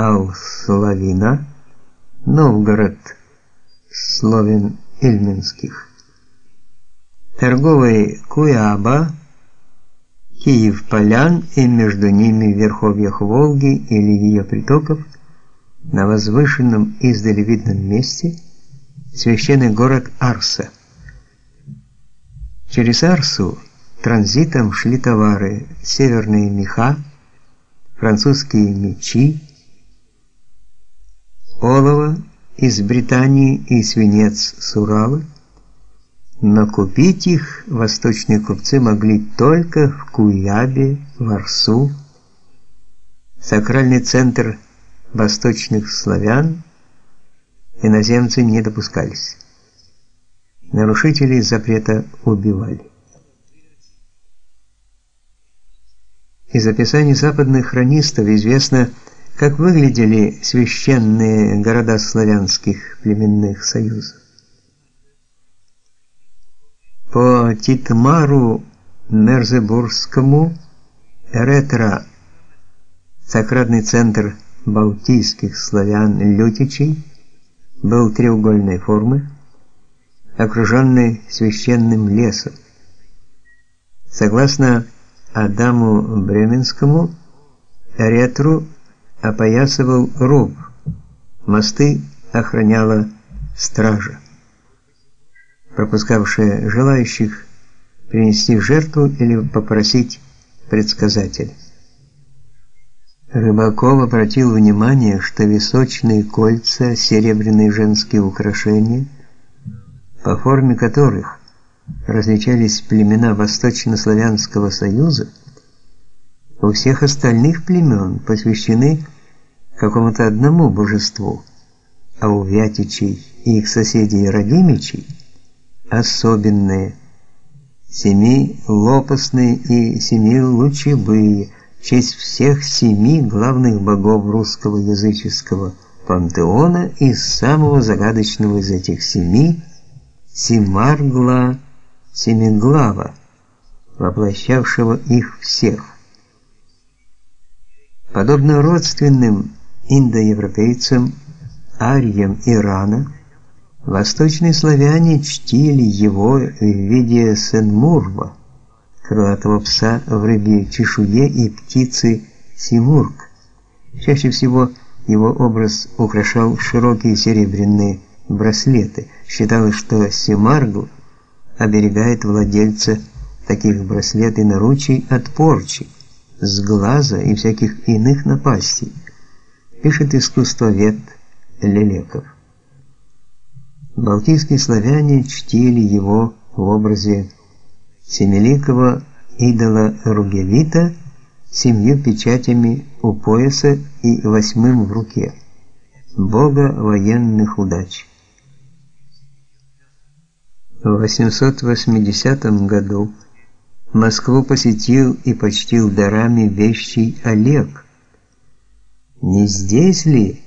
Алславина, Новгород, Словен Ильменских, торговый Куяба, Киев-Полян и между ними в верховьях Волги или ее притоков, на возвышенном издали видном месте, священный город Арса. Через Арсу транзитом шли товары: северные меха, французские мечи, олово из Британии и свинец с Урала. Но купить их восточные купцы могли только в Куябе, в Арсу, сакральный центр восточных славян. Иноземцы не допускались. Нарушителей запрета убивали. Из описаний западных хронистов известно, как выглядели священные города славянских племенных союзов. По Титмару Мерзебургскому Ретро сакральный центр балтийских славян лютичей был треугольной формы, окруженный священным лесом. Согласно Адаму Бременскому, Ретру опоясывал ров, мосты охраняла стража пропускавшая желающих принести жертву или попросить предсказателя. Рыбаков обратил внимание, что височные кольца, серебряные женские украшения, по форме которых различались племена Восточнославянского союза, у всех остальных племен посвящены какому-то одному божеству, а у вятичей и их соседей Радимичей особенные, семилопастные и семилучевые, в честь всех семи главных богов русского языческого пантеона и самого загадочного из этих семи Симаргла Семиглава, воплощавшего их всех. Подобно родственным индоевропейцам, ариям Ирана, Восточные славяне чтили его в виде сенмурва, крылатого пса в рыбьей чешуе и птицы симург. Чаще всего его образ украшал широкие серебряные браслеты. Считалось, что симаргл оберегает владельца таких браслет и наручий от порчи, сглаза и всяких иных напастей. Пишет искусствовед Лелеков. Балтийские славяне чтили его в образе семиликого идола Ругевита семью печатями у пояса и восьмым в руке, бога военных удач. В 880 году Москву посетил и почтил дарами вещий Олег. Не здесь ли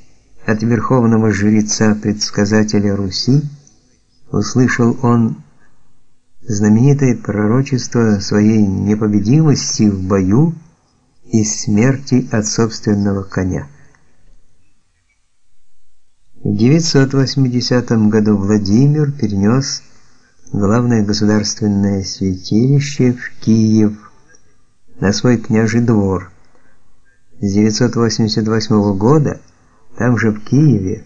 от верховного жреца-предсказателя Руси услышал он знаменитое пророчество своей непобедимости в бою и смерти от собственного коня. В 980 году Владимир перенес главное государственное святилище в Киев на свой княжий двор. С 988 года там же в Киеве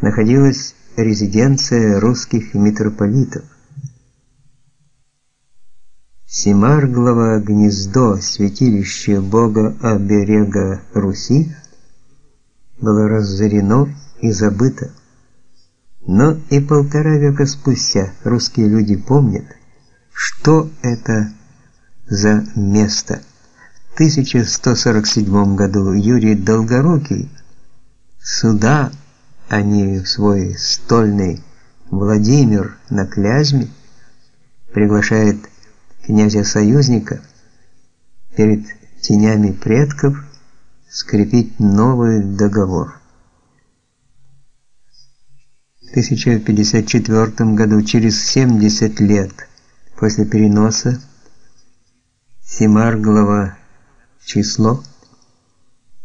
находилась резиденция русских митрополитов. Семарглово гнездо, святилище бога оберега Руси, было разорено и забыто. Но и полтора века спустя русские люди помнят, что это за место. В 1147 году Юрий Долгорукий Сюда они в свой стольный Владимир на Клязьме приглашает князя-союзника перед тенями предков скрепить новый договор. В 1054 году, через 70 лет после переноса Семарглова число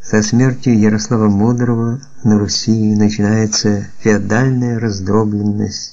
Со смертью Ярослава Мудрого на Руси начинается феодальная раздробленность